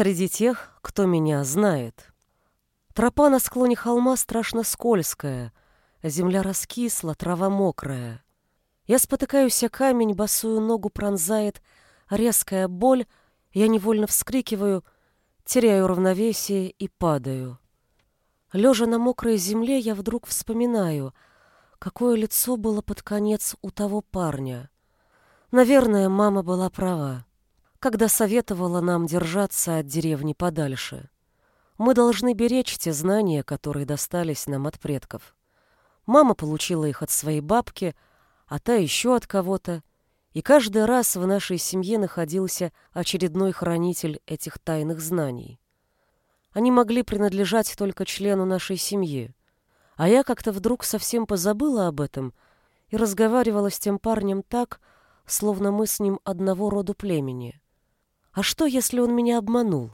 среди тех, кто меня знает. Тропа на склоне холма страшно скользкая, земля раскисла, трава мокрая. Я спотыкаюсь о камень, босую ногу пронзает резкая боль, я невольно вскрикиваю, теряю равновесие и падаю. Лежа на мокрой земле, я вдруг вспоминаю, какое лицо было под конец у того парня. Наверное, мама была права, когда советовала нам держаться от деревни подальше. Мы должны беречь те знания, которые достались нам от предков. Мама получила их от своей бабки, а та еще от кого-то, и каждый раз в нашей семье находился очередной хранитель этих тайных знаний. Они могли принадлежать только члену нашей семьи. А я как-то вдруг совсем позабыла об этом и разговаривала с тем парнем так, словно мы с ним одного рода племени. А что, если он меня обманул?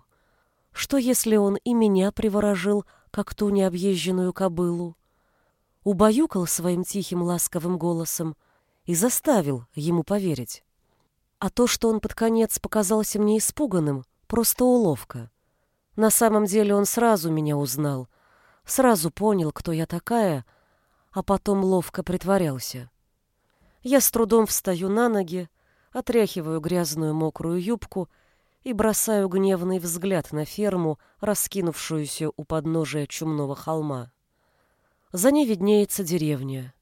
Что, если он и меня приворожил, как ту необъезженную кобылу? Убаюкал своим тихим ласковым голосом и заставил ему поверить. А то, что он под конец показался мне испуганным, просто уловка. На самом деле он сразу меня узнал, сразу понял, кто я такая, а потом ловко притворялся. Я с трудом встаю на ноги, отряхиваю грязную мокрую юбку и бросаю гневный взгляд на ферму, раскинувшуюся у подножия чумного холма. За ней виднеется деревня.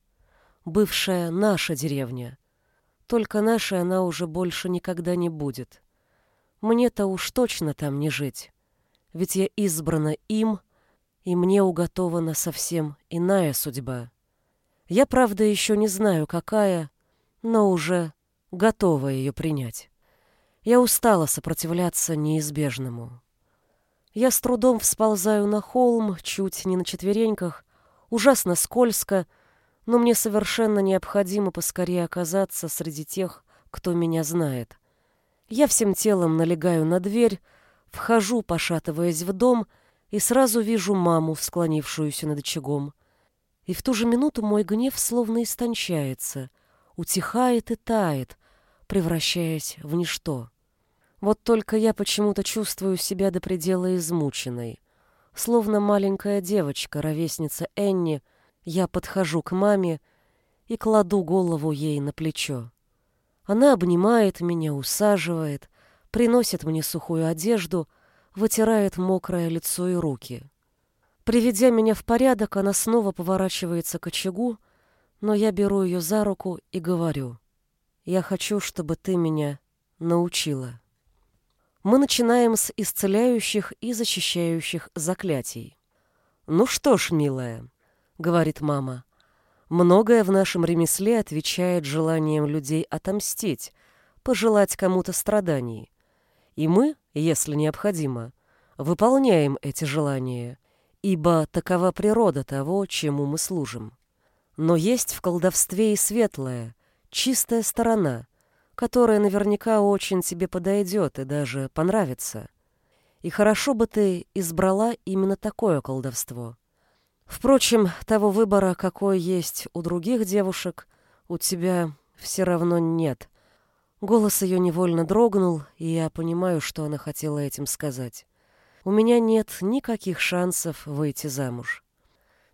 Бывшая наша деревня. Только нашей она уже больше никогда не будет. Мне-то уж точно там не жить ведь я избрана им, и мне уготована совсем иная судьба. Я, правда, еще не знаю, какая, но уже готова ее принять. Я устала сопротивляться неизбежному. Я с трудом всползаю на холм, чуть не на четвереньках, ужасно скользко, но мне совершенно необходимо поскорее оказаться среди тех, кто меня знает. Я всем телом налегаю на дверь, Вхожу, пошатываясь в дом, и сразу вижу маму, склонившуюся над очагом. И в ту же минуту мой гнев словно истончается, утихает и тает, превращаясь в ничто. Вот только я почему-то чувствую себя до предела измученной. Словно маленькая девочка, ровесница Энни, я подхожу к маме и кладу голову ей на плечо. Она обнимает меня, усаживает, приносит мне сухую одежду, вытирает мокрое лицо и руки. Приведя меня в порядок, она снова поворачивается к очагу, но я беру ее за руку и говорю, «Я хочу, чтобы ты меня научила». Мы начинаем с исцеляющих и защищающих заклятий. «Ну что ж, милая», — говорит мама, — «многое в нашем ремесле отвечает желанием людей отомстить, пожелать кому-то страданий. И мы, если необходимо, выполняем эти желания, ибо такова природа того, чему мы служим. Но есть в колдовстве и светлая, чистая сторона, которая наверняка очень тебе подойдет и даже понравится. И хорошо бы ты избрала именно такое колдовство. Впрочем, того выбора, какой есть у других девушек, у тебя все равно нет — Голос ее невольно дрогнул, и я понимаю, что она хотела этим сказать. У меня нет никаких шансов выйти замуж.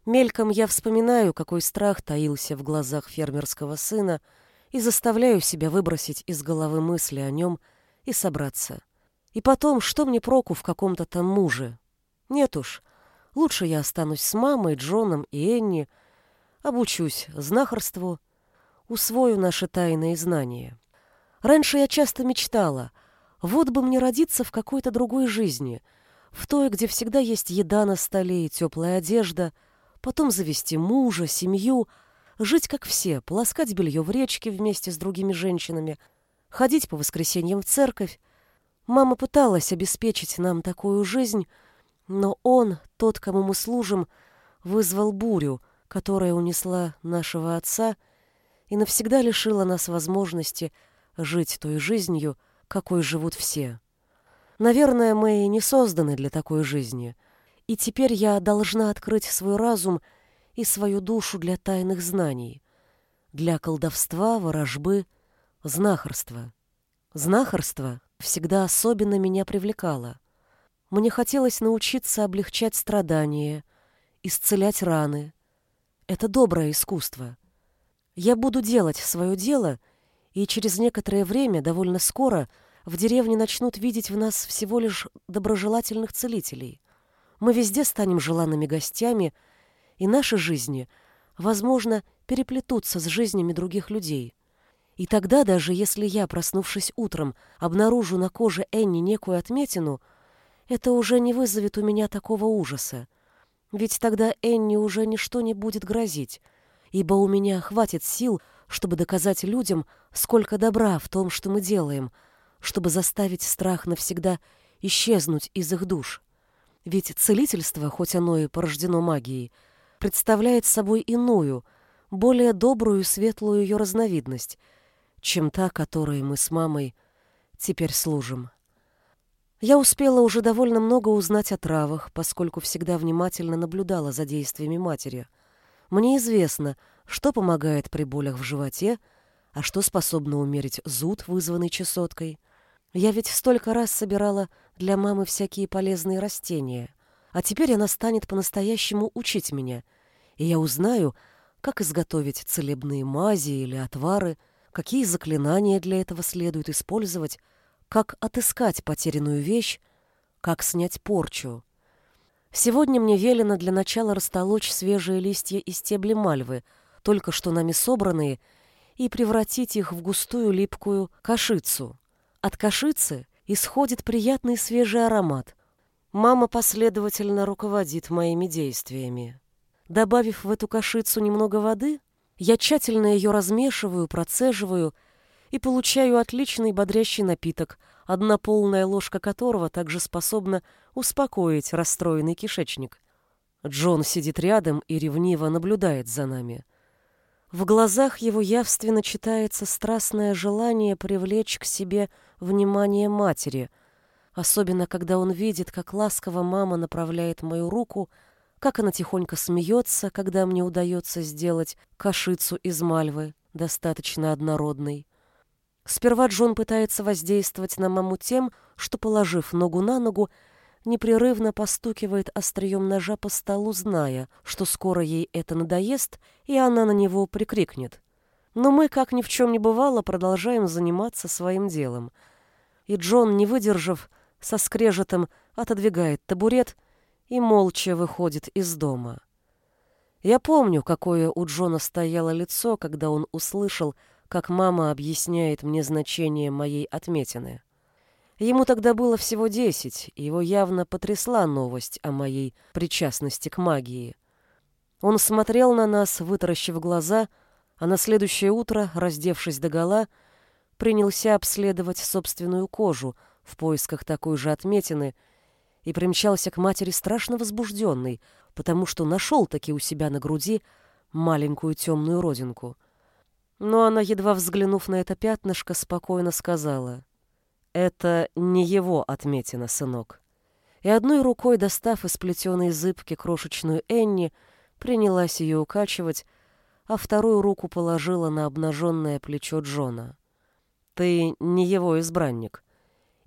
Мельком я вспоминаю, какой страх таился в глазах фермерского сына, и заставляю себя выбросить из головы мысли о нем и собраться. И потом, что мне проку в каком-то там муже? Нет уж, лучше я останусь с мамой, Джоном и Энни, обучусь знахарству, усвою наши тайные знания. Раньше я часто мечтала, вот бы мне родиться в какой-то другой жизни, в той, где всегда есть еда на столе и теплая одежда, потом завести мужа, семью, жить как все, полоскать белье в речке вместе с другими женщинами, ходить по воскресеньям в церковь. Мама пыталась обеспечить нам такую жизнь, но он, тот, кому мы служим, вызвал бурю, которая унесла нашего отца и навсегда лишила нас возможности жить той жизнью, какой живут все. Наверное, мы не созданы для такой жизни, и теперь я должна открыть свой разум и свою душу для тайных знаний, для колдовства, ворожбы, знахарства. Знахарство всегда особенно меня привлекало. Мне хотелось научиться облегчать страдания, исцелять раны. Это доброе искусство. Я буду делать свое дело, и через некоторое время, довольно скоро, в деревне начнут видеть в нас всего лишь доброжелательных целителей. Мы везде станем желанными гостями, и наши жизни, возможно, переплетутся с жизнями других людей. И тогда, даже если я, проснувшись утром, обнаружу на коже Энни некую отметину, это уже не вызовет у меня такого ужаса. Ведь тогда Энни уже ничто не будет грозить, ибо у меня хватит сил, чтобы доказать людям, сколько добра в том, что мы делаем, чтобы заставить страх навсегда исчезнуть из их душ. Ведь целительство, хоть оно и порождено магией, представляет собой иную, более добрую и светлую ее разновидность — чем та, которой мы с мамой теперь служим. Я успела уже довольно много узнать о травах, поскольку всегда внимательно наблюдала за действиями матери. Мне известно, что помогает при болях в животе, а что способно умерить зуд, вызванный чесоткой. Я ведь столько раз собирала для мамы всякие полезные растения, а теперь она станет по-настоящему учить меня, и я узнаю, как изготовить целебные мази или отвары — какие заклинания для этого следует использовать, как отыскать потерянную вещь, как снять порчу. Сегодня мне велено для начала растолочь свежие листья и стебли мальвы, только что нами собранные, и превратить их в густую липкую кашицу. От кашицы исходит приятный свежий аромат. Мама последовательно руководит моими действиями. Добавив в эту кашицу немного воды, я тщательно ее размешиваю, процеживаю и получаю отличный бодрящий напиток, одна полная ложка которого также способна успокоить расстроенный кишечник. Джон сидит рядом и ревниво наблюдает за нами. В глазах его явственно читается страстное желание привлечь к себе внимание матери, особенно когда он видит, как ласково мама направляет мою руку как она тихонько смеется, когда мне удается сделать кашицу из мальвы, достаточно однородной. Сперва Джон пытается воздействовать на маму тем, что, положив ногу на ногу, непрерывно постукивает острием ножа по столу, зная, что скоро ей это надоест, и она на него прикрикнет. Но мы, как ни в чем не бывало, продолжаем заниматься своим делом. И Джон, не выдержав, со скрежетом отодвигает табурет — и молча выходит из дома. Я помню, какое у Джона стояло лицо, когда он услышал, как мама объясняет мне значение моей отметины. Ему тогда было всего десять, и его явно потрясла новость о моей причастности к магии. Он смотрел на нас, вытаращив глаза, а на следующее утро, раздевшись догола, принялся обследовать собственную кожу в поисках такой же отметины — и примчался к матери страшно возбужденный, потому что нашел таки у себя на груди маленькую темную родинку. Но она, едва взглянув на это пятнышко, спокойно сказала, «Это не его отметина, сынок». И одной рукой, достав из плетеной зыбки крошечную Энни, принялась ее укачивать, а вторую руку положила на обнаженное плечо Джона. «Ты не его избранник,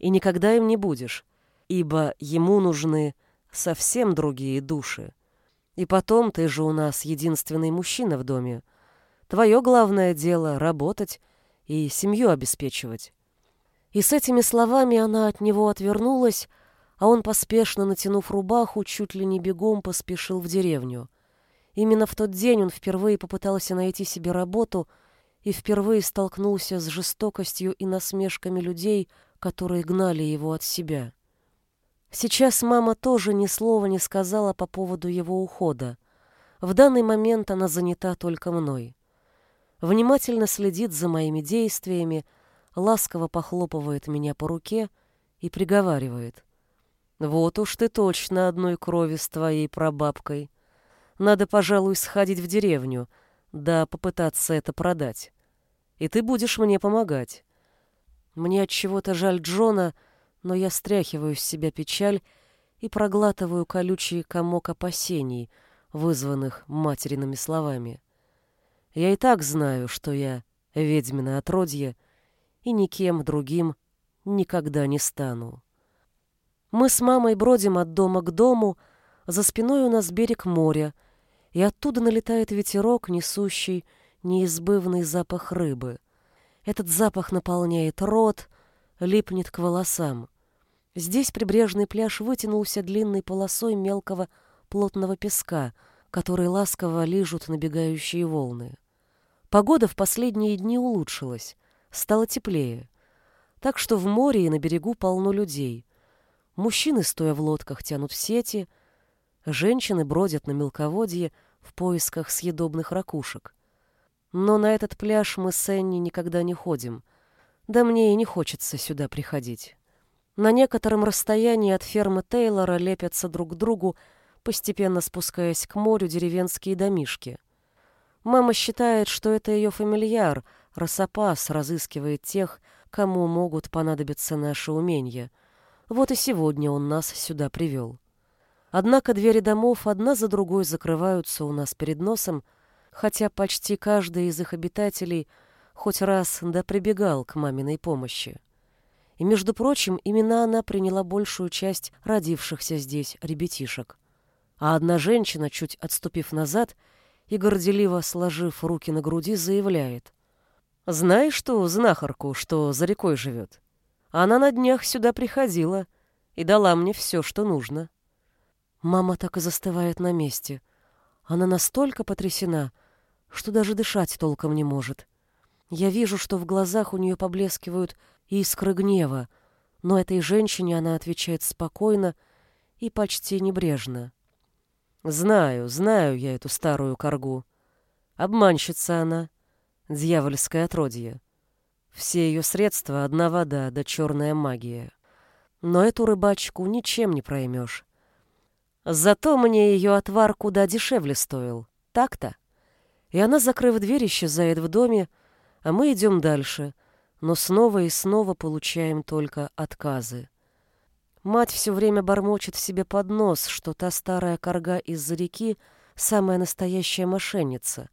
и никогда им не будешь ибо ему нужны совсем другие души. И потом, ты же у нас единственный мужчина в доме. Твое главное дело — работать и семью обеспечивать. И с этими словами она от него отвернулась, а он, поспешно натянув рубаху, чуть ли не бегом поспешил в деревню. Именно в тот день он впервые попытался найти себе работу и впервые столкнулся с жестокостью и насмешками людей, которые гнали его от себя. Сейчас мама тоже ни слова не сказала по поводу его ухода. В данный момент она занята только мной. Внимательно следит за моими действиями, ласково похлопывает меня по руке и приговаривает. «Вот уж ты точно одной крови с твоей прабабкой. Надо, пожалуй, сходить в деревню, да попытаться это продать. И ты будешь мне помогать. Мне от чего-то жаль Джона, — но я стряхиваю с себя печаль и проглатываю колючий комок опасений, вызванных материными словами. Я и так знаю, что я ведьмина отродье и никем другим никогда не стану. Мы с мамой бродим от дома к дому, за спиной у нас берег моря, и оттуда налетает ветерок, несущий неизбывный запах рыбы. Этот запах наполняет рот, липнет к волосам. Здесь прибрежный пляж вытянулся длинной полосой мелкого плотного песка, который ласково лижут набегающие волны. Погода в последние дни улучшилась, стало теплее. Так что в море и на берегу полно людей. Мужчины, стоя в лодках, тянут сети, женщины бродят на мелководье в поисках съедобных ракушек. Но на этот пляж мы с Энни никогда не ходим. Да мне и не хочется сюда приходить. На некотором расстоянии от фермы Тейлора лепятся друг к другу, постепенно спускаясь к морю деревенские домишки. Мама считает, что это ее фамильяр, Росопас разыскивает тех, кому могут понадобиться наши умения. Вот и сегодня он нас сюда привел. Однако двери домов одна за другой закрываются у нас перед носом, хотя почти каждый из их обитателей хоть раз да прибегал к маминой помощи. И, между прочим, именно она приняла большую часть родившихся здесь ребятишек. А одна женщина, чуть отступив назад, — и, горделиво сложив руки на груди, заявляет. «Знаешь ту знахарку, что за рекой живет? Она на днях сюда приходила и дала мне все, что нужно». Мама так и застывает на месте. Она настолько потрясена, что даже дышать толком не может. Я вижу, что в глазах у нее поблескивают искры гнева, но этой женщине она отвечает спокойно и почти небрежно. Знаю, знаю я эту старую коргу. Обманщица она, дьявольское отродье. Все ее средства — одна вода да черная магия. Но эту рыбачку ничем не проймешь. Зато мне ее отвар куда дешевле стоил. Так-то. И она, закрыв дверь, исчезает в доме, а мы идем дальше, но снова и снова получаем только отказы. Мать все время бормочет себе под нос, что та старая корга из-за реки — самая настоящая мошенница.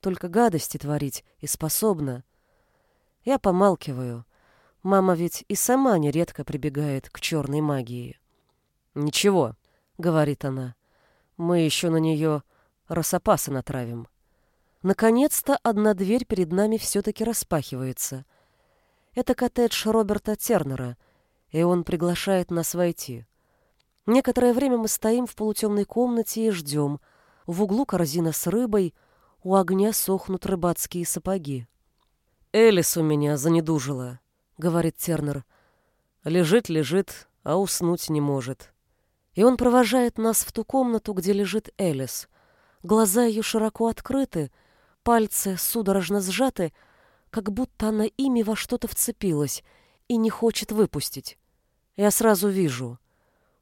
Только гадости творить и способна. Я помалкиваю. Мама ведь и сама нередко прибегает к черной магии. «Ничего», — говорит она, — «мы еще на нее росопасы натравим». Наконец-то одна дверь перед нами все-таки распахивается. Это коттедж Роберта Тернера — и он приглашает нас войти. Некоторое время мы стоим в полутемной комнате и ждем. В углу корзина с рыбой, у огня сохнут рыбацкие сапоги. «Элис у меня занедужила», — говорит Тернер. «Лежит, лежит, а уснуть не может». И он провожает нас в ту комнату, где лежит Элис. Глаза ее широко открыты, пальцы судорожно сжаты, как будто она ими во что-то вцепилась и не хочет выпустить. Я сразу вижу.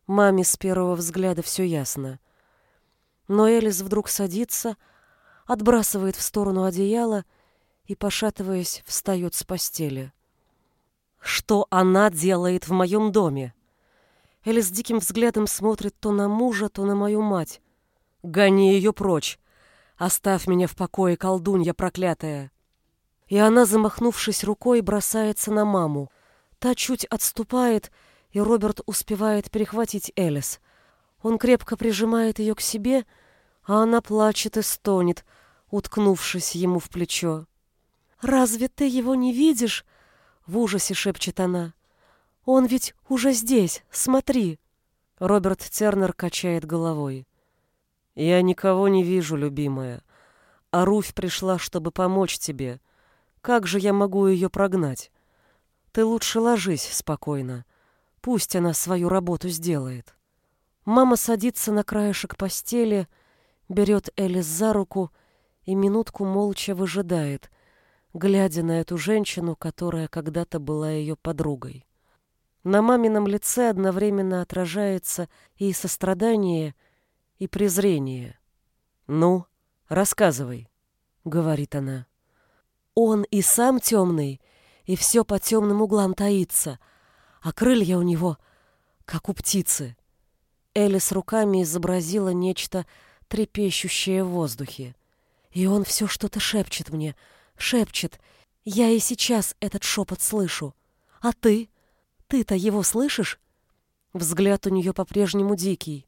Маме с первого взгляда все ясно. Но Элис вдруг садится, отбрасывает в сторону одеяло и, пошатываясь, встает с постели. Что она делает в моем доме? Элис диким взглядом смотрит то на мужа, то на мою мать. Гони ее прочь. Оставь меня в покое, колдунья проклятая. И она, замахнувшись рукой, бросается на маму. Та чуть отступает и Роберт успевает перехватить Элис. Он крепко прижимает ее к себе, а она плачет и стонет, уткнувшись ему в плечо. «Разве ты его не видишь?» — в ужасе шепчет она. «Он ведь уже здесь, смотри!» Роберт Тернер качает головой. «Я никого не вижу, любимая. А Руфь пришла, чтобы помочь тебе. Как же я могу ее прогнать? Ты лучше ложись спокойно. Пусть она свою работу сделает. Мама садится на краешек постели, берет Элис за руку и минутку молча выжидает, глядя на эту женщину, которая когда-то была ее подругой. На мамином лице одновременно отражается и сострадание, и презрение. «Ну, рассказывай», — говорит она. «Он и сам темный, и все по темным углам таится», а крылья у него, как у птицы. Элис руками изобразила нечто трепещущее в воздухе. И он все что-то шепчет мне, шепчет. Я и сейчас этот шепот слышу. А ты? Ты-то его слышишь? Взгляд у нее по-прежнему дикий.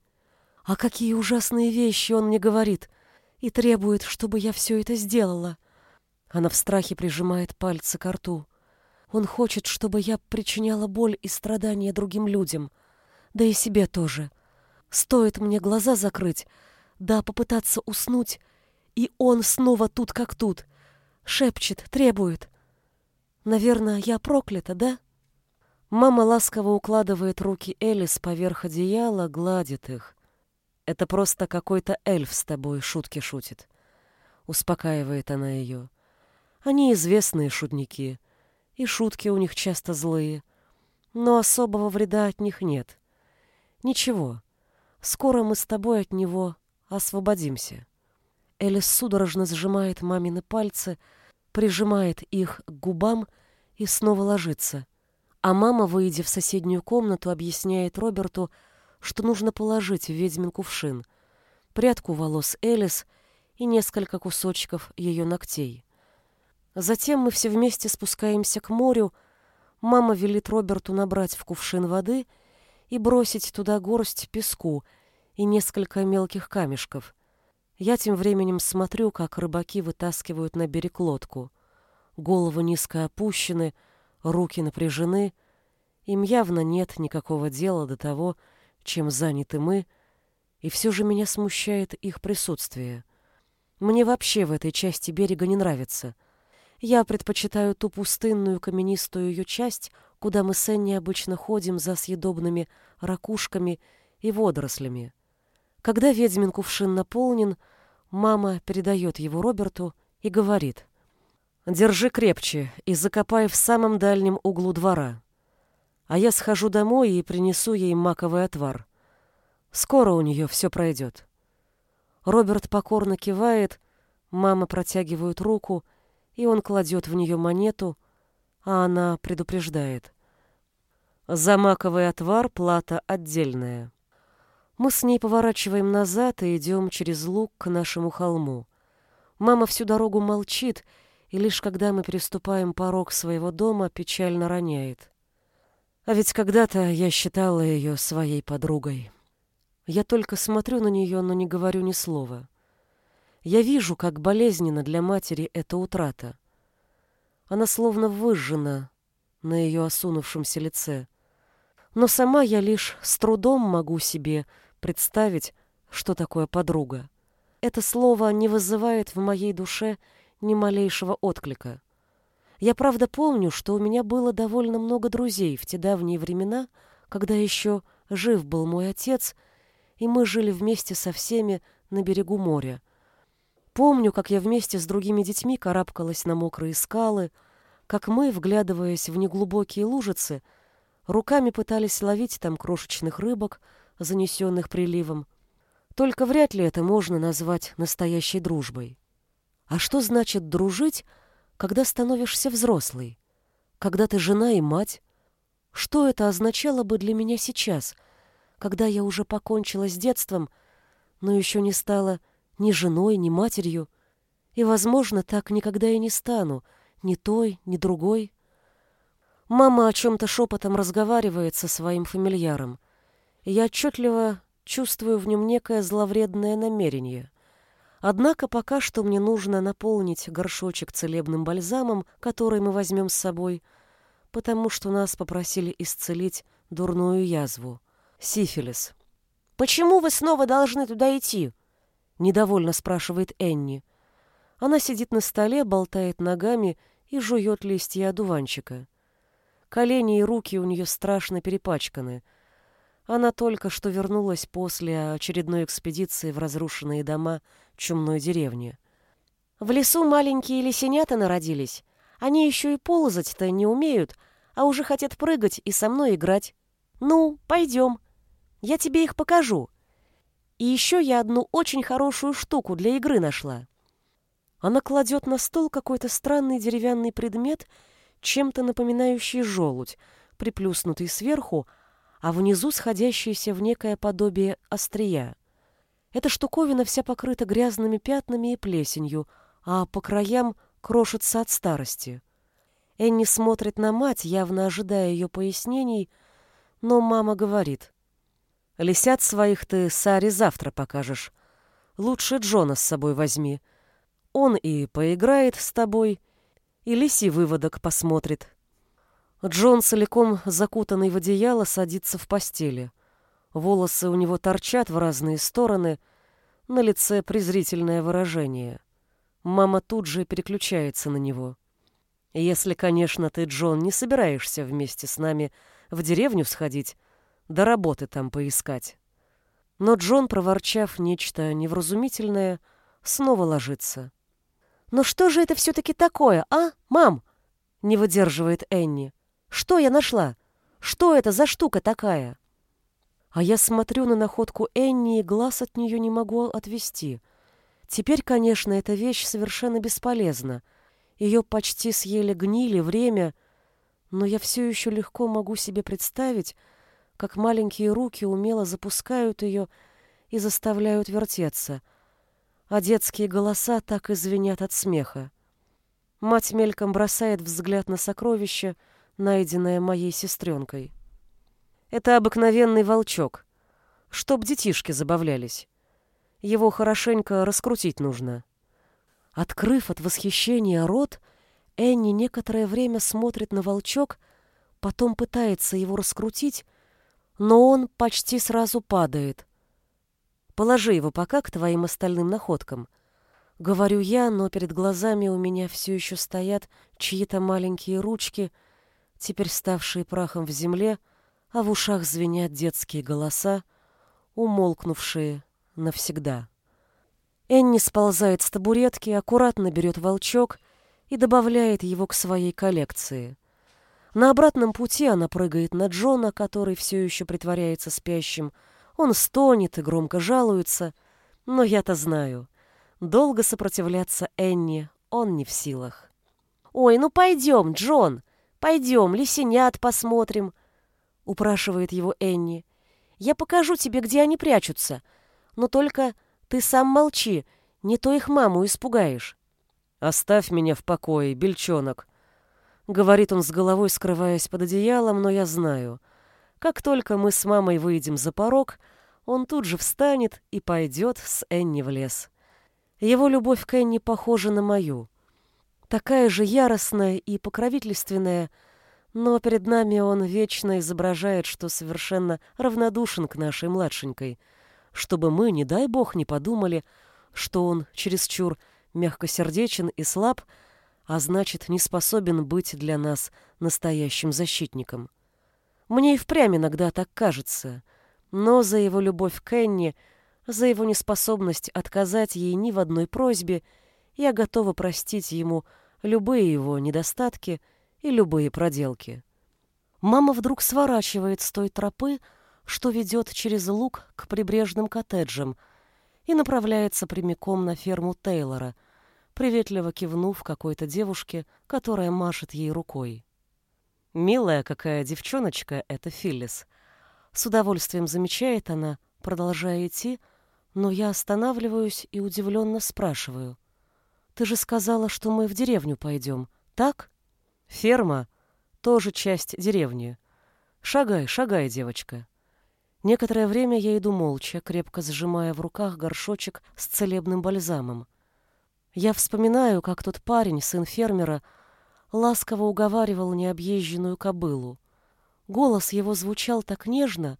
А какие ужасные вещи он мне говорит и требует, чтобы я все это сделала. Она в страхе прижимает пальцы к рту. Он хочет, чтобы я причиняла боль и страдания другим людям, да и себе тоже. Стоит мне глаза закрыть, да попытаться уснуть, и он снова тут как тут. Шепчет, требует. Наверное, я проклята, да? Мама ласково укладывает руки Элис поверх одеяла, гладит их. Это просто какой-то эльф с тобой шутки шутит. Успокаивает она ее. Они известные шутники, и шутки у них часто злые, но особого вреда от них нет. Ничего, скоро мы с тобой от него освободимся. Элис судорожно сжимает мамины пальцы, прижимает их к губам и снова ложится. А мама, выйдя в соседнюю комнату, объясняет Роберту, что нужно положить в ведьмин кувшин, прядку волос Элис и несколько кусочков ее ногтей. Затем мы все вместе спускаемся к морю, мама велит Роберту набрать в кувшин воды и бросить туда горсть песку и несколько мелких камешков. Я тем временем смотрю, как рыбаки вытаскивают на берег лодку. Головы низко опущены, руки напряжены. Им явно нет никакого дела до того, чем заняты мы, и все же меня смущает их присутствие. Мне вообще в этой части берега не нравится. Я предпочитаю ту пустынную каменистую ее часть, куда мы с Энни обычно ходим за съедобными ракушками и водорослями. Когда ведьмин кувшин наполнен, мама передает его Роберту и говорит, «Держи крепче и закопай в самом дальнем углу двора а я схожу домой и принесу ей маковый отвар. Скоро у нее все пройдет. Роберт покорно кивает, мама протягивает руку, и он кладет в нее монету, а она предупреждает. За маковый отвар плата отдельная. Мы с ней поворачиваем назад и идем через луг к нашему холму. Мама всю дорогу молчит, и лишь когда мы переступаем порог своего дома, печально роняет. А ведь когда-то я считала ее своей подругой. Я только смотрю на нее, но не говорю ни слова. Я вижу, как болезненно для матери эта утрата. Она словно выжжена на ее осунувшемся лице. Но сама я лишь с трудом могу себе представить, что такое подруга. Это слово не вызывает в моей душе ни малейшего отклика. Я правда помню, что у меня было довольно много друзей в те давние времена, когда еще жив был мой отец, и мы жили вместе со всеми на берегу моря. Помню, как я вместе с другими детьми карабкалась на мокрые скалы, как мы, вглядываясь в неглубокие лужицы, руками пытались ловить там крошечных рыбок, занесенных приливом. Только вряд ли это можно назвать настоящей дружбой. А что значит дружить когда становишься взрослой, когда ты жена и мать. Что это означало бы для меня сейчас, когда я уже покончила с детством, но еще не стала ни женой, ни матерью, и, возможно, так никогда и не стану, ни той, ни другой. Мама о чем-то шепотом разговаривает со своим фамильяром, и я отчетливо чувствую в нем некое зловредное намерение. Однако пока что мне нужно наполнить горшочек целебным бальзамом, который мы возьмем с собой, потому что нас попросили исцелить дурную язву — сифилис. «Почему вы снова должны туда идти?» — недовольно спрашивает Энни. Она сидит на столе, болтает ногами и жует листья одуванчика. Колени и руки у нее страшно перепачканы. Она только что вернулась после очередной экспедиции в разрушенные дома — чумной деревни. В лесу маленькие лисенята народились. Они еще и ползать-то не умеют, а уже хотят прыгать и со мной играть. Ну, пойдем. Я тебе их покажу. И еще я одну очень хорошую штуку для игры нашла. Она кладет на стол какой-то странный деревянный предмет, чем-то напоминающий желудь, приплюснутый сверху, а внизу сходящийся в некое подобие острия. Эта штуковина вся покрыта грязными пятнами и плесенью, а по краям крошится от старости. Энни смотрит на мать, явно ожидая ее пояснений, но мама говорит. Лисят своих ты Саре завтра покажешь. Лучше Джона с собой возьми. Он и поиграет с тобой, и лиси выводок посмотрит. Джон, целиком закутанный в одеяло, садится в постели. Волосы у него торчат в разные стороны, на лице презрительное выражение. Мама тут же переключается на него. Если, конечно, ты, Джон, не собираешься вместе с нами в деревню сходить, до работы там поискать. Но Джон, проворчав нечто невразумительное, снова ложится. «Но что же это все-таки такое, а, мам?» — не выдерживает Энни. «Что я нашла? Что это за штука такая?» А я смотрю на находку Энни и глаз от нее не могу отвести. Теперь, конечно, эта вещь совершенно бесполезна. Ее почти съели гнили, время, но я все еще легко могу себе представить, как маленькие руки умело запускают ее и заставляют вертеться, а детские голоса так и от смеха. Мать мельком бросает взгляд на сокровище, найденное моей сестренкой. Это обыкновенный волчок, чтоб детишки забавлялись. Его хорошенько раскрутить нужно. Открыв от восхищения рот, Энни некоторое время смотрит на волчок, потом пытается его раскрутить, но он почти сразу падает. Положи его пока к твоим остальным находкам. Говорю я, но перед глазами у меня все еще стоят чьи-то маленькие ручки, теперь ставшие прахом в земле, а в ушах звенят детские голоса, умолкнувшие навсегда. Энни сползает с табуретки, аккуратно берет волчок и добавляет его к своей коллекции. На обратном пути она прыгает на Джона, который все еще притворяется спящим. Он стонет и громко жалуется. Но я-то знаю. Долго сопротивляться Энни он не в силах. «Ой, ну пойдем, Джон! Пойдем, лисенят посмотрим!» — упрашивает его Энни. «Я покажу тебе, где они прячутся. Но только ты сам молчи, не то их маму испугаешь». «Оставь меня в покое, бельчонок», Говорит он с головой, скрываясь под одеялом, но я знаю. Как только мы с мамой выйдем за порог, он тут же встанет и пойдет с Энни в лес. Его любовь к Энни похожа на мою. Такая же яростная и покровительственная, но перед нами он вечно изображает, что совершенно равнодушен к нашей младшенькой, чтобы мы, не дай бог, не подумали, что он чересчур мягкосердечен и слаб, а значит, не способен быть для нас настоящим защитником. Мне и впрямь иногда так кажется, но за его любовь к Энни, за его неспособность отказать ей ни в одной просьбе, я готова простить ему любые его недостатки и любые проделки. Мама вдруг сворачивает с той тропы, что ведет через луг к прибрежным коттеджам, и направляется прямиком на ферму Тейлора, приветливо кивнув какой-то девушке, которая машет ей рукой. «Милая какая девчоночка эта Филлис!» С удовольствием замечает она, продолжая идти, но я останавливаюсь и удивленно спрашиваю. «Ты же сказала, что мы в деревню пойдем, так?» «Ферма — тоже часть деревни. Шагай, шагай, девочка». Некоторое время я иду молча, крепко сжимая в руках горшочек с целебным бальзамом. Я вспоминаю, как тот парень, сын фермера, ласково уговаривал необъезженную кобылу. Голос его звучал так нежно,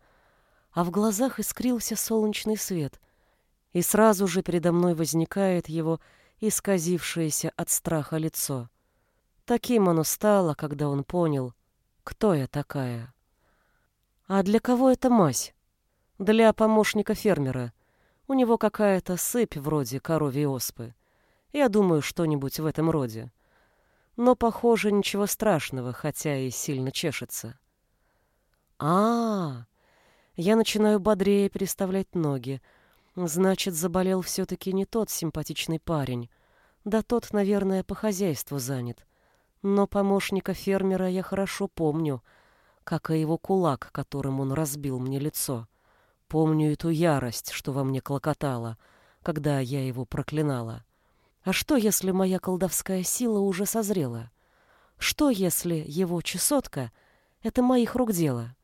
а в глазах искрился солнечный свет, и сразу же передо мной возникает его исказившееся от страха лицо. Таким оно стало, когда он понял, кто я такая. А для кого это мазь? Для помощника фермера. У него какая-то сыпь вроде коровьей оспы. Я думаю, что-нибудь в этом роде. Но, похоже, ничего страшного, хотя и сильно чешется. А, -а, -а я начинаю бодрее переставлять ноги. Значит, заболел все-таки не тот симпатичный парень. Да тот, наверное, по хозяйству занят. Но помощника фермера я хорошо помню, как и его кулак, которым он разбил мне лицо. Помню эту ярость, что во мне клокотала, когда я его проклинала. А что, если моя колдовская сила уже созрела? Что, если его чесотка — это моих рук дело?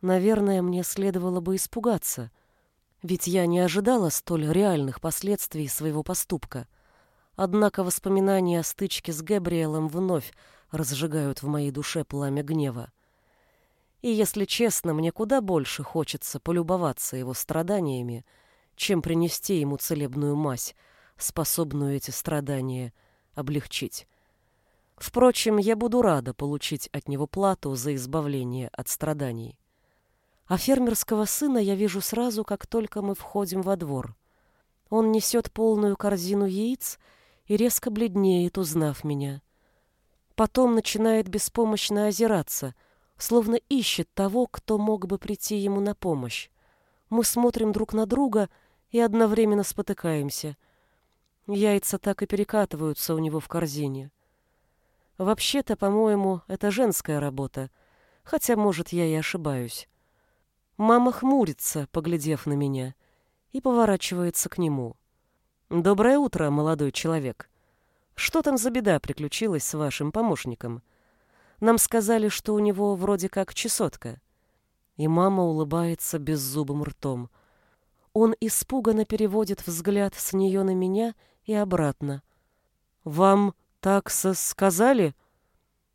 Наверное, мне следовало бы испугаться, ведь я не ожидала столь реальных последствий своего поступка. Однако воспоминания о стычке с Габриэлем вновь разжигают в моей душе пламя гнева. И, если честно, мне куда больше хочется полюбоваться его страданиями, чем принести ему целебную мазь, способную эти страдания облегчить. Впрочем, я буду рада получить от него плату за избавление от страданий. А фермерского сына я вижу сразу, как только мы входим во двор. Он несет полную корзину яиц и резко бледнеет, узнав меня. Потом начинает беспомощно озираться, словно ищет того, кто мог бы прийти ему на помощь. Мы смотрим друг на друга и одновременно спотыкаемся. Яйца так и перекатываются у него в корзине. Вообще-то, по-моему, это женская работа, хотя, может, я и ошибаюсь. Мама хмурится, поглядев на меня, и поворачивается к нему. «Доброе утро, молодой человек. Что там за беда приключилась с вашим помощником? Нам сказали, что у него вроде как чесотка». И мама улыбается беззубым ртом. Он испуганно переводит взгляд с нее на меня и обратно. «Вам так сказали?»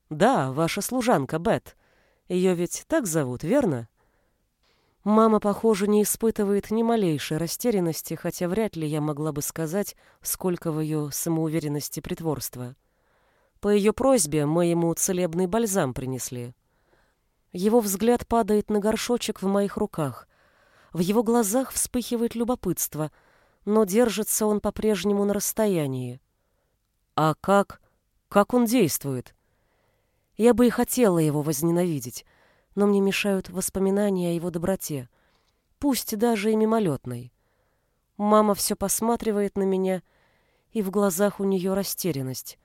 «Да, ваша служанка Бет. Ее ведь так зовут, верно?» Мама, похоже, не испытывает ни малейшей растерянности, хотя вряд ли я могла бы сказать, сколько в ее самоуверенности притворства. По ее просьбе мы ему целебный бальзам принесли. Его взгляд падает на горшочек в моих руках. В его глазах вспыхивает любопытство, но держится он по-прежнему на расстоянии. А как... как он действует? Я бы и хотела его возненавидеть, но мне мешают воспоминания о его доброте, пусть даже и мимолетной. Мама все посматривает на меня, и в глазах у нее растерянность.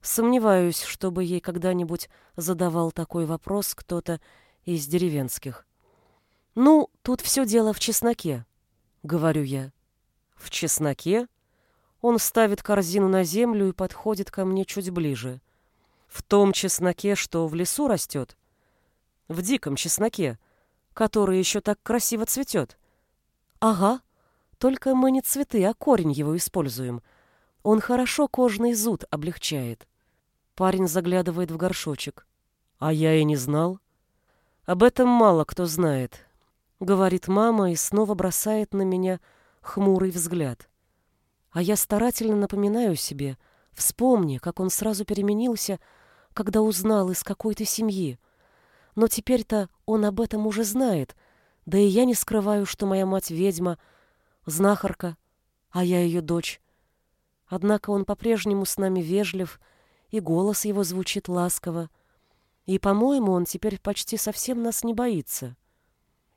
Сомневаюсь, чтобы ей когда-нибудь задавал такой вопрос кто-то из деревенских. «Ну, тут все дело в чесноке», — говорю я. «В чесноке?» Он ставит корзину на землю и подходит ко мне чуть ближе. «В том чесноке, что в лесу растет?» В диком чесноке, который еще так красиво цветет. Ага, только мы не цветы, а корень его используем. Он хорошо кожный зуд облегчает. Парень заглядывает в горшочек. А я и не знал. Об этом мало кто знает, говорит мама и снова бросает на меня хмурый взгляд. А я старательно напоминаю себе, вспомни, как он сразу переменился, когда узнал, из какой ты семьи. Но теперь-то он об этом уже знает, да и я не скрываю, что моя мать ведьма, знахарка, а я ее дочь. Однако он по-прежнему с нами вежлив, и голос его звучит ласково. И, по-моему, он теперь почти совсем нас не боится.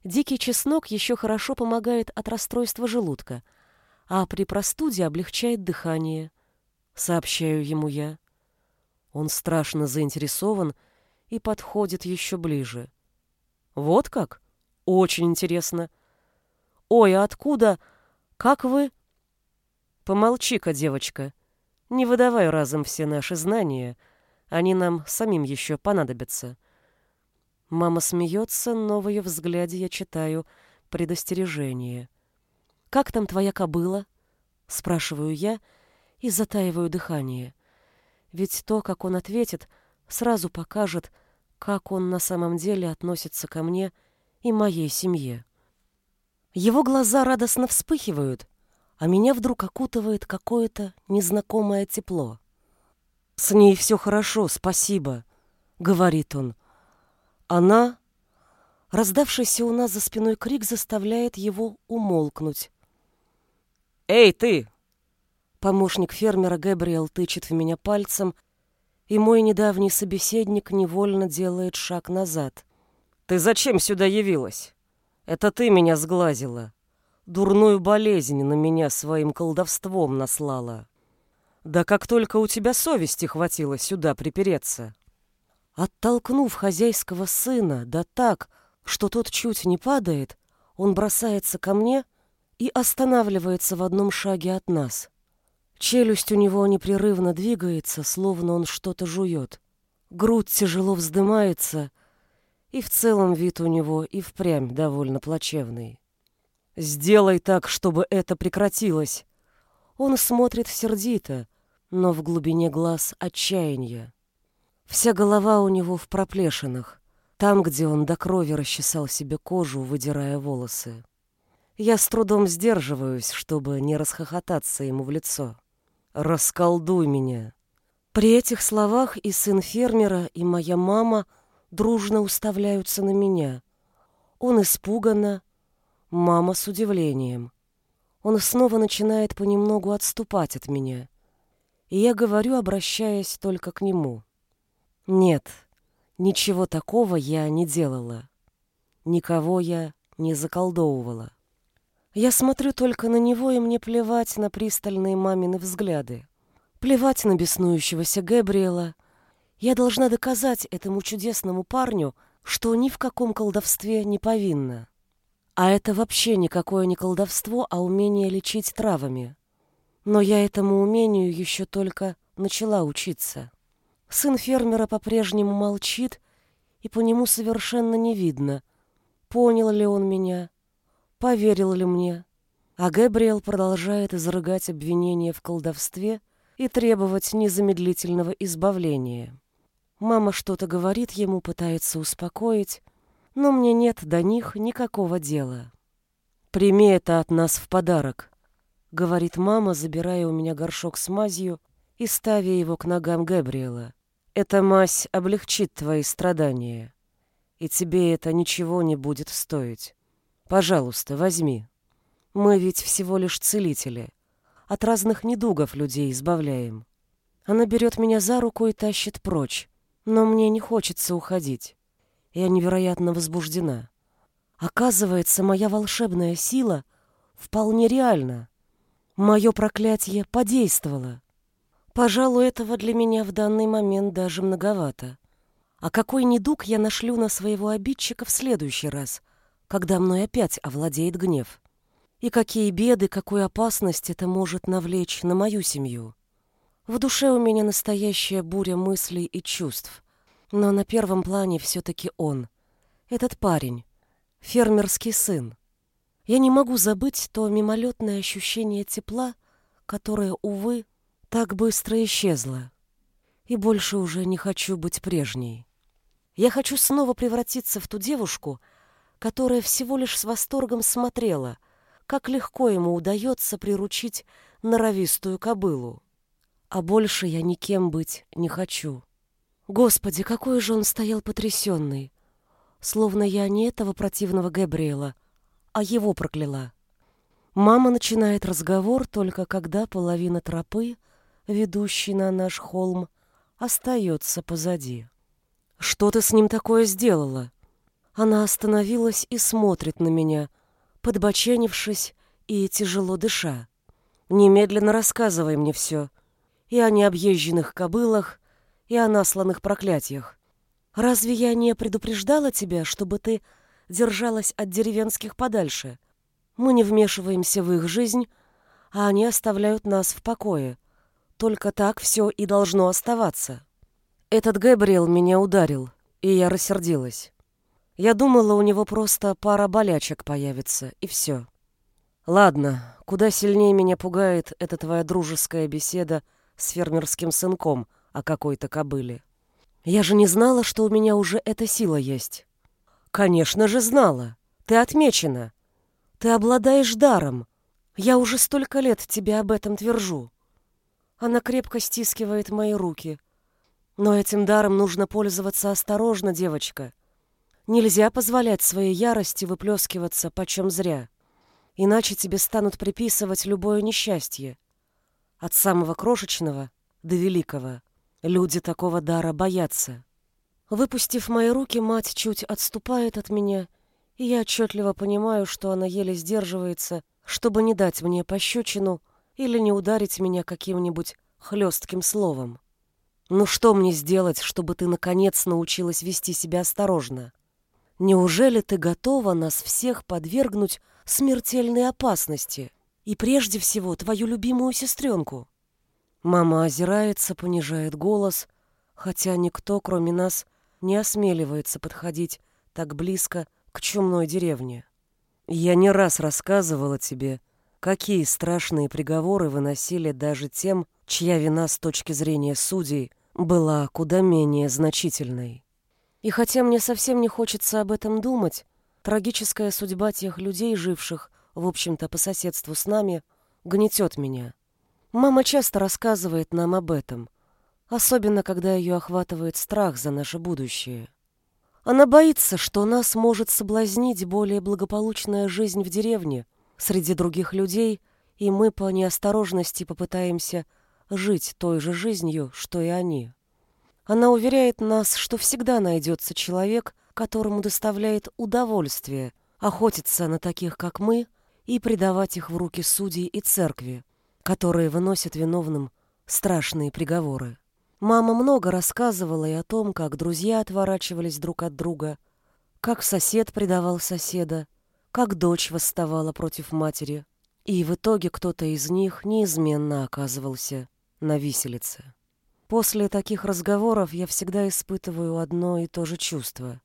Дикий чеснок еще хорошо помогает от расстройства желудка, а при простуде облегчает дыхание, сообщаю ему я. Он страшно заинтересован и подходит еще ближе. Вот как? Очень интересно. Ой, а откуда? Как вы? Помолчи-ка, девочка. Не выдавай разом все наши знания. Они нам самим еще понадобятся. Мама смеется, но в ее взгляде я читаю предостережение. «Как там твоя кобыла?» — спрашиваю я и затаиваю дыхание. Ведь то, как он ответит, сразу покажет, как он на самом деле относится ко мне и моей семье. Его глаза радостно вспыхивают, а меня вдруг окутывает какое-то незнакомое тепло. «С ней все хорошо, спасибо», — говорит он. Она... Раздавшийся у нас за спиной крик заставляет его умолкнуть. «Эй, ты!» Помощник фермера Гэбриэл тычет в меня пальцем, и мой недавний собеседник невольно делает шаг назад. «Ты зачем сюда явилась? Это ты меня сглазила. Дурную болезнь на меня своим колдовством наслала. Да как только у тебя совести хватило сюда припереться!» Оттолкнув хозяйского сына, да так, что тот чуть не падает, он бросается ко мне и останавливается в одном шаге от нас. Челюсть у него непрерывно двигается, словно он что-то жует. Грудь тяжело вздымается, и в целом вид у него и впрямь довольно плачевный. «Сделай так, чтобы это прекратилось!» Он смотрит сердито, но в глубине глаз отчаяние. Вся голова у него в проплешинах, там, где он до крови расчесал себе кожу, выдирая волосы. Я с трудом сдерживаюсь, чтобы не расхохотаться ему в лицо. «Расколдуй меня!» При этих словах и сын фермера, и моя мама дружно уставляются на меня. Он испуганно, мама с удивлением. Он снова начинает понемногу отступать от меня. И я говорю, обращаясь только к нему. Нет, ничего такого я не делала. Никого я не заколдовывала. Я смотрю только на него, и мне плевать на пристальные мамины взгляды. Плевать на беснующегося Габриэла. Я должна доказать этому чудесному парню, что ни в каком колдовстве не повинна. А это вообще никакое не колдовство, а умение лечить травами. Но я этому умению еще только начала учиться. Сын фермера по-прежнему молчит, и по нему совершенно не видно, понял ли он меня, поверил ли мне. А Габриэл продолжает изрыгать обвинения в колдовстве и требовать незамедлительного избавления. Мама что-то говорит ему, пытается успокоить, но мне нет до них никакого дела. «Прими это от нас в подарок», — говорит мама, забирая у меня горшок с мазью и ставя его к ногам Габриэла. «Эта мазь облегчит твои страдания, и тебе это ничего не будет стоить. Пожалуйста, возьми. Мы ведь всего лишь целители. От разных недугов людей избавляем». Она берет меня за руку и тащит прочь, но мне не хочется уходить. Я невероятно возбуждена. Оказывается, моя волшебная сила вполне реальна. Мое проклятие подействовало. Пожалуй, этого для меня в данный момент даже многовато. А какой недуг я нашлю на своего обидчика в следующий раз, когда мной опять овладеет гнев? И какие беды, какую опасность это может навлечь на мою семью? В душе у меня настоящая буря мыслей и чувств. Но на первом плане все-таки он. Этот парень. Фермерский сын. Я не могу забыть то мимолетное ощущение тепла, которое, увы, так быстро исчезло. И больше уже не хочу быть прежней. Я хочу снова превратиться в ту девушку, которая всего лишь с восторгом смотрела, как легко ему удается приручить норовистую кобылу. А больше я никем быть не хочу. Господи, какой же он стоял потрясенный. Словно я не этого противного Габриэла, а его прокляла. Мама начинает разговор только когда половина тропы, ведущей на наш холм, остается позади. «Что ты с ним такое сделала?» Она остановилась и смотрит на меня, подбоченившись и тяжело дыша. «Немедленно рассказывай мне все. И о необъезженных кобылах, и о насланных проклятиях. Разве я не предупреждала тебя, чтобы ты держалась от деревенских подальше? Мы не вмешиваемся в их жизнь, а они оставляют нас в покое. Только так все и должно оставаться. Этот Гэбриэл меня ударил, и я рассердилась. Я думала, у него просто пара болячек появится, и все. Ладно, куда сильнее меня пугает эта твоя дружеская беседа с фермерским сынком — о какой-то кобыле. Я же не знала, что у меня уже эта сила есть. Конечно же знала. Ты отмечена. Ты обладаешь даром. Я уже столько лет тебе об этом твержу. Она крепко стискивает мои руки. Но этим даром нужно пользоваться осторожно, девочка. Нельзя позволять своей ярости выплескиваться почем зря. Иначе тебе станут приписывать любое несчастье. От самого крошечного до великого. Люди такого дара боятся. Выпустив мои руки, мать чуть отступает от меня, и я отчетливо понимаю, что она еле сдерживается, чтобы не дать мне пощечину или не ударить меня каким-нибудь хлестким словом. Ну что мне сделать, чтобы ты наконец научилась вести себя осторожно? Неужели ты готова нас всех подвергнуть смертельной опасности? И прежде всего твою любимую сестренку? Мама озирается, понижает голос, хотя никто, кроме нас, не осмеливается подходить так близко к чумной деревне. Я не раз рассказывала тебе, какие страшные приговоры выносили даже тем, чья вина с точки зрения судей была куда менее значительной. И хотя мне совсем не хочется об этом думать, трагическая судьба тех людей, живших, в общем-то, по соседству с нами, гнетет меня. Мама часто рассказывает нам об этом, особенно когда ее охватывает страх за наше будущее. Она боится, что нас может соблазнить более благополучная жизнь в деревне, среди других людей, и мы по неосторожности попытаемся жить той же жизнью, что и они. Она уверяет нас, что всегда найдется человек, которому доставляет удовольствие охотиться на таких, как мы, и предавать их в руки судей и церкви, которые выносят виновным страшные приговоры. Мама много рассказывала и о том, как друзья отворачивались друг от друга, как сосед предавал соседа, как дочь восставала против матери, и в итоге кто-то из них неизменно оказывался на виселице. После таких разговоров я всегда испытываю одно и то же чувство,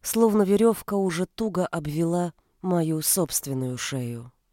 словно веревка уже туго обвела мою собственную шею.